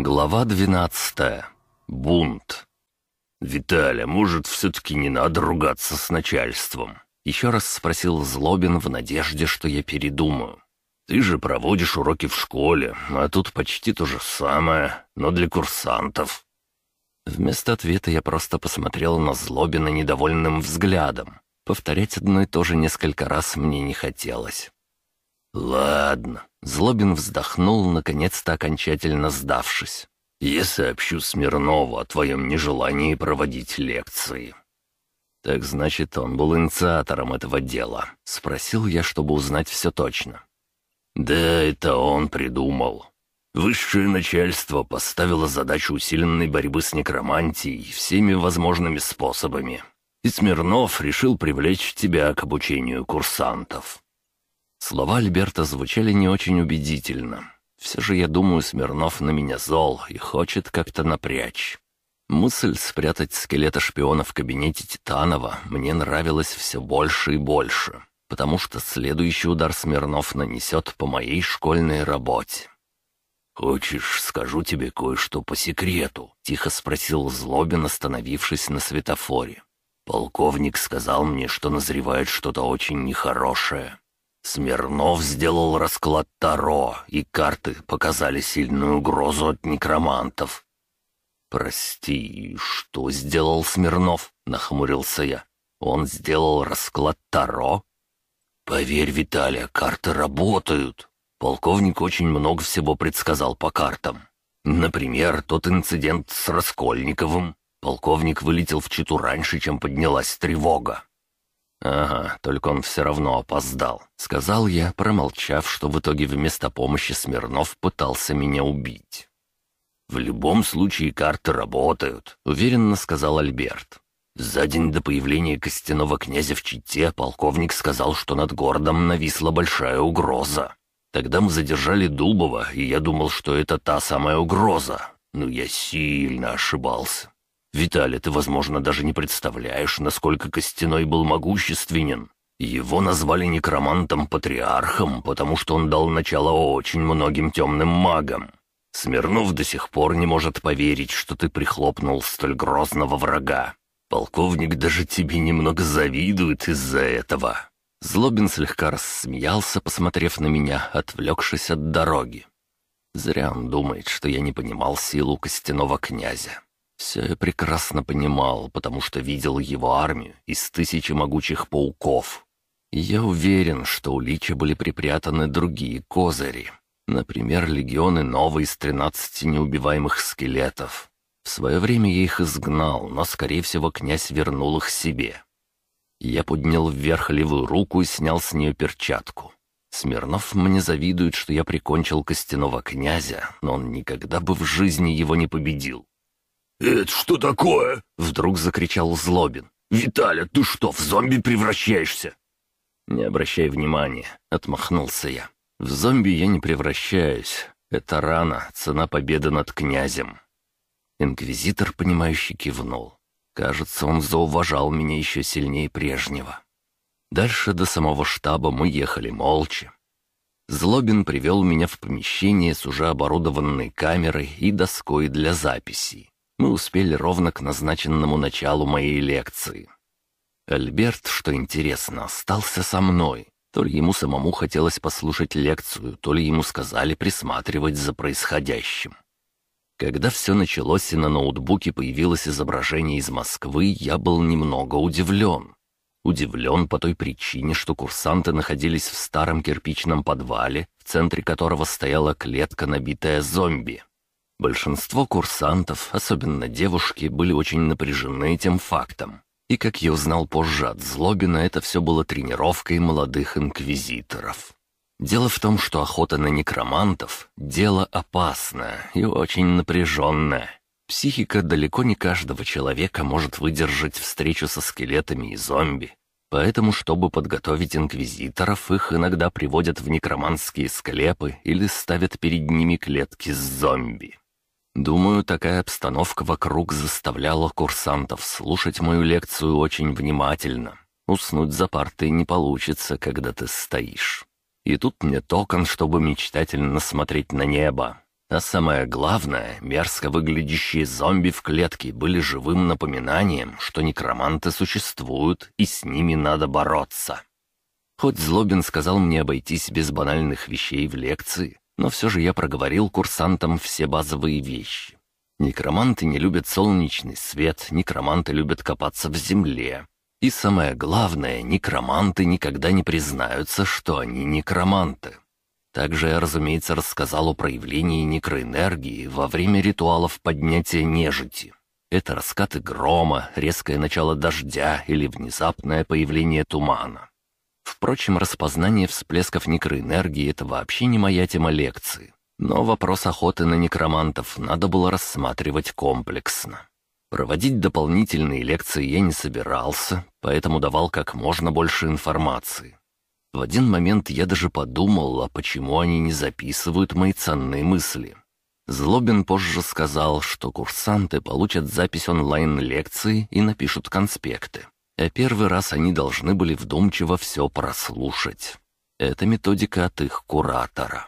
Глава двенадцатая. Бунт. «Виталя, может, все-таки не надо ругаться с начальством?» Еще раз спросил Злобин в надежде, что я передумаю. «Ты же проводишь уроки в школе, а тут почти то же самое, но для курсантов». Вместо ответа я просто посмотрел на Злобина недовольным взглядом. Повторять одно и то же несколько раз мне не хотелось. «Ладно», — Злобин вздохнул, наконец-то окончательно сдавшись. «Я сообщу Смирнову о твоем нежелании проводить лекции». «Так значит, он был инициатором этого дела?» — спросил я, чтобы узнать все точно. «Да, это он придумал. Высшее начальство поставило задачу усиленной борьбы с некромантией всеми возможными способами. И Смирнов решил привлечь тебя к обучению курсантов. Слова Альберта звучали не очень убедительно. Все же, я думаю, Смирнов на меня зол и хочет как-то напрячь. Мысль спрятать скелета шпиона в кабинете Титанова мне нравилась все больше и больше, потому что следующий удар Смирнов нанесет по моей школьной работе. «Хочешь, скажу тебе кое-что по секрету?» — тихо спросил Злобин, остановившись на светофоре. «Полковник сказал мне, что назревает что-то очень нехорошее. Смирнов сделал расклад Таро, и карты показали сильную угрозу от некромантов. «Прости, что сделал Смирнов?» — нахмурился я. «Он сделал расклад Таро?» «Поверь, Виталия, карты работают. Полковник очень много всего предсказал по картам. Например, тот инцидент с Раскольниковым. Полковник вылетел в Читу раньше, чем поднялась тревога. «Ага, только он все равно опоздал», — сказал я, промолчав, что в итоге вместо помощи Смирнов пытался меня убить. «В любом случае карты работают», — уверенно сказал Альберт. За день до появления костяного князя в Чите полковник сказал, что над городом нависла большая угроза. Тогда мы задержали Дубова, и я думал, что это та самая угроза. Но я сильно ошибался. Виталий, ты, возможно, даже не представляешь, насколько Костяной был могущественен. Его назвали некромантом-патриархом, потому что он дал начало очень многим темным магам. Смирнов до сих пор не может поверить, что ты прихлопнул столь грозного врага. Полковник даже тебе немного завидует из-за этого». Злобин слегка рассмеялся, посмотрев на меня, отвлекшись от дороги. Зря он думает, что я не понимал силу костяного князя. Все я прекрасно понимал, потому что видел его армию из тысячи могучих пауков. И я уверен, что у Лича были припрятаны другие козыри. Например, легионы новые из тринадцати неубиваемых скелетов. В свое время я их изгнал, но, скорее всего, князь вернул их себе. Я поднял вверх левую руку и снял с нее перчатку. Смирнов мне завидует, что я прикончил костяного князя, но он никогда бы в жизни его не победил. «Это что такое?» — вдруг закричал Злобин. «Виталя, ты что, в зомби превращаешься?» «Не обращай внимания», — отмахнулся я. «В зомби я не превращаюсь. Это рана, цена победы над князем». Инквизитор, понимающий, кивнул. Кажется, он зауважал меня еще сильнее прежнего. Дальше до самого штаба мы ехали молча. Злобин привел меня в помещение с уже оборудованной камерой и доской для записей. Мы успели ровно к назначенному началу моей лекции. Альберт, что интересно, остался со мной. То ли ему самому хотелось послушать лекцию, то ли ему сказали присматривать за происходящим. Когда все началось и на ноутбуке появилось изображение из Москвы, я был немного удивлен. Удивлен по той причине, что курсанты находились в старом кирпичном подвале, в центре которого стояла клетка, набитая зомби. Большинство курсантов, особенно девушки, были очень напряжены этим фактом. И, как я узнал позже от Злобина, это все было тренировкой молодых инквизиторов. Дело в том, что охота на некромантов — дело опасное и очень напряженное. Психика далеко не каждого человека может выдержать встречу со скелетами и зомби. Поэтому, чтобы подготовить инквизиторов, их иногда приводят в некроманские склепы или ставят перед ними клетки с зомби. Думаю, такая обстановка вокруг заставляла курсантов слушать мою лекцию очень внимательно. Уснуть за партой не получится, когда ты стоишь. И тут мне токон, чтобы мечтательно смотреть на небо. А самое главное, мерзко выглядящие зомби в клетке были живым напоминанием, что некроманты существуют, и с ними надо бороться. Хоть Злобин сказал мне обойтись без банальных вещей в лекции, но все же я проговорил курсантам все базовые вещи. Некроманты не любят солнечный свет, некроманты любят копаться в земле. И самое главное, некроманты никогда не признаются, что они некроманты. Также я, разумеется, рассказал о проявлении некроэнергии во время ритуалов поднятия нежити. Это раскаты грома, резкое начало дождя или внезапное появление тумана. Впрочем, распознание всплесков некроэнергии — это вообще не моя тема лекции. Но вопрос охоты на некромантов надо было рассматривать комплексно. Проводить дополнительные лекции я не собирался, поэтому давал как можно больше информации. В один момент я даже подумал, а почему они не записывают мои ценные мысли. Злобин позже сказал, что курсанты получат запись онлайн-лекции и напишут конспекты. А первый раз они должны были вдумчиво все прослушать. Это методика от их куратора.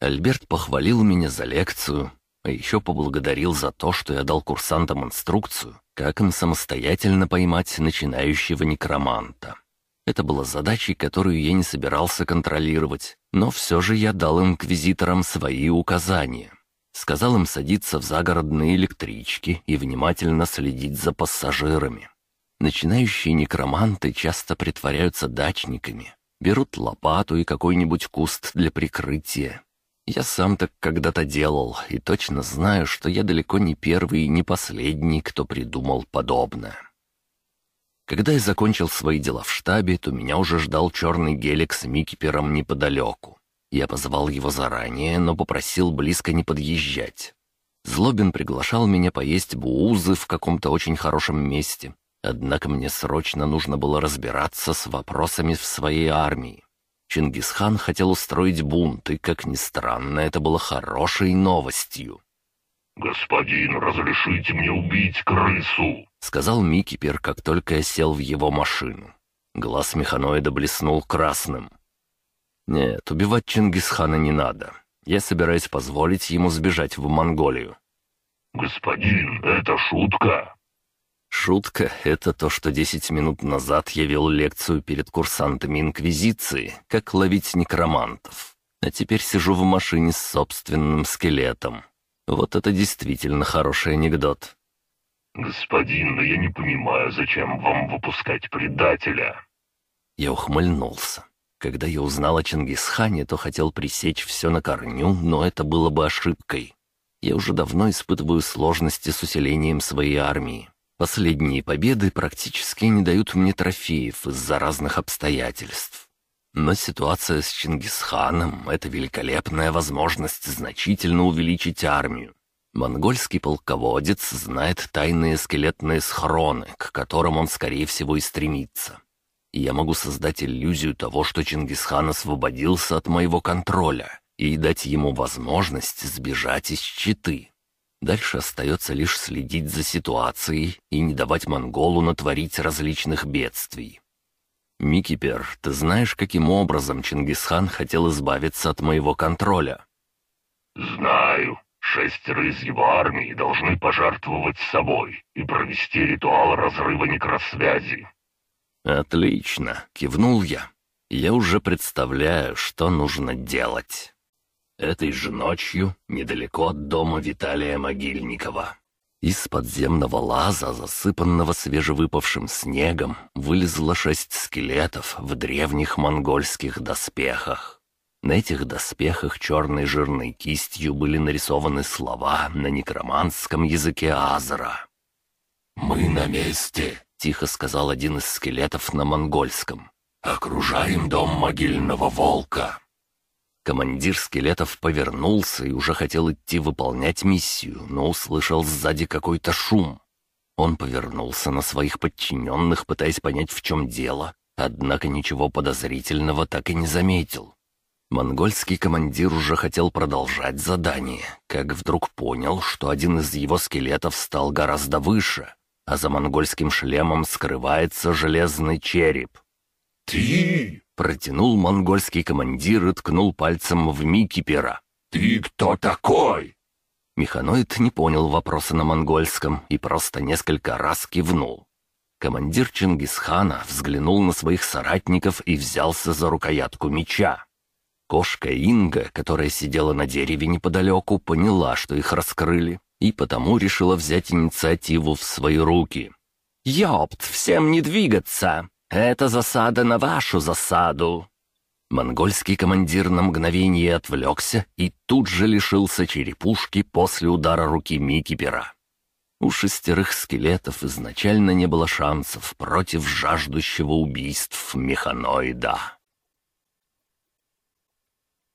Альберт похвалил меня за лекцию, а еще поблагодарил за то, что я дал курсантам инструкцию, как им самостоятельно поймать начинающего некроманта. Это была задачей, которую я не собирался контролировать, но все же я дал инквизиторам свои указания. Сказал им садиться в загородные электрички и внимательно следить за пассажирами. Начинающие некроманты часто притворяются дачниками, берут лопату и какой-нибудь куст для прикрытия. Я сам так когда-то делал, и точно знаю, что я далеко не первый и не последний, кто придумал подобное. Когда я закончил свои дела в штабе, то меня уже ждал черный гелик с Микипером неподалеку. Я позвал его заранее, но попросил близко не подъезжать. Злобин приглашал меня поесть буузы в каком-то очень хорошем месте. Однако мне срочно нужно было разбираться с вопросами в своей армии. Чингисхан хотел устроить бунт, и, как ни странно, это было хорошей новостью. «Господин, разрешите мне убить крысу?» — сказал Микипер, как только я сел в его машину. Глаз механоида блеснул красным. «Нет, убивать Чингисхана не надо. Я собираюсь позволить ему сбежать в Монголию». «Господин, это шутка?» Шутка — это то, что десять минут назад я вел лекцию перед курсантами Инквизиции, как ловить некромантов. А теперь сижу в машине с собственным скелетом. Вот это действительно хороший анекдот. «Господин, но я не понимаю, зачем вам выпускать предателя?» Я ухмыльнулся. Когда я узнал о Чингисхане, то хотел пресечь все на корню, но это было бы ошибкой. Я уже давно испытываю сложности с усилением своей армии. Последние победы практически не дают мне трофеев из-за разных обстоятельств. Но ситуация с Чингисханом — это великолепная возможность значительно увеличить армию. Монгольский полководец знает тайные скелетные схроны, к которым он, скорее всего, и стремится. И я могу создать иллюзию того, что Чингисхан освободился от моего контроля, и дать ему возможность сбежать из Читы. Дальше остается лишь следить за ситуацией и не давать монголу натворить различных бедствий. «Микипер, ты знаешь, каким образом Чингисхан хотел избавиться от моего контроля?» «Знаю. Шестеро из его армии должны пожертвовать собой и провести ритуал разрыва некросвязи». «Отлично», — кивнул я. «Я уже представляю, что нужно делать». Этой же ночью, недалеко от дома Виталия Могильникова, из подземного лаза, засыпанного свежевыпавшим снегом, вылезло шесть скелетов в древних монгольских доспехах. На этих доспехах черной жирной кистью были нарисованы слова на некроманском языке Азра. «Мы на месте», — тихо сказал один из скелетов на монгольском. «Окружаем дом могильного волка». Командир скелетов повернулся и уже хотел идти выполнять миссию, но услышал сзади какой-то шум. Он повернулся на своих подчиненных, пытаясь понять, в чем дело, однако ничего подозрительного так и не заметил. Монгольский командир уже хотел продолжать задание, как вдруг понял, что один из его скелетов стал гораздо выше, а за монгольским шлемом скрывается железный череп. «Ты!» Протянул монгольский командир и ткнул пальцем в Микипера. «Ты кто такой?» Механоид не понял вопроса на монгольском и просто несколько раз кивнул. Командир Чингисхана взглянул на своих соратников и взялся за рукоятку меча. Кошка Инга, которая сидела на дереве неподалеку, поняла, что их раскрыли, и потому решила взять инициативу в свои руки. «Ёпт, всем не двигаться! Это засада на вашу засаду!» Монгольский командир на мгновение отвлекся и тут же лишился черепушки после удара руки Микипера. У шестерых скелетов изначально не было шансов против жаждущего убийств механоида.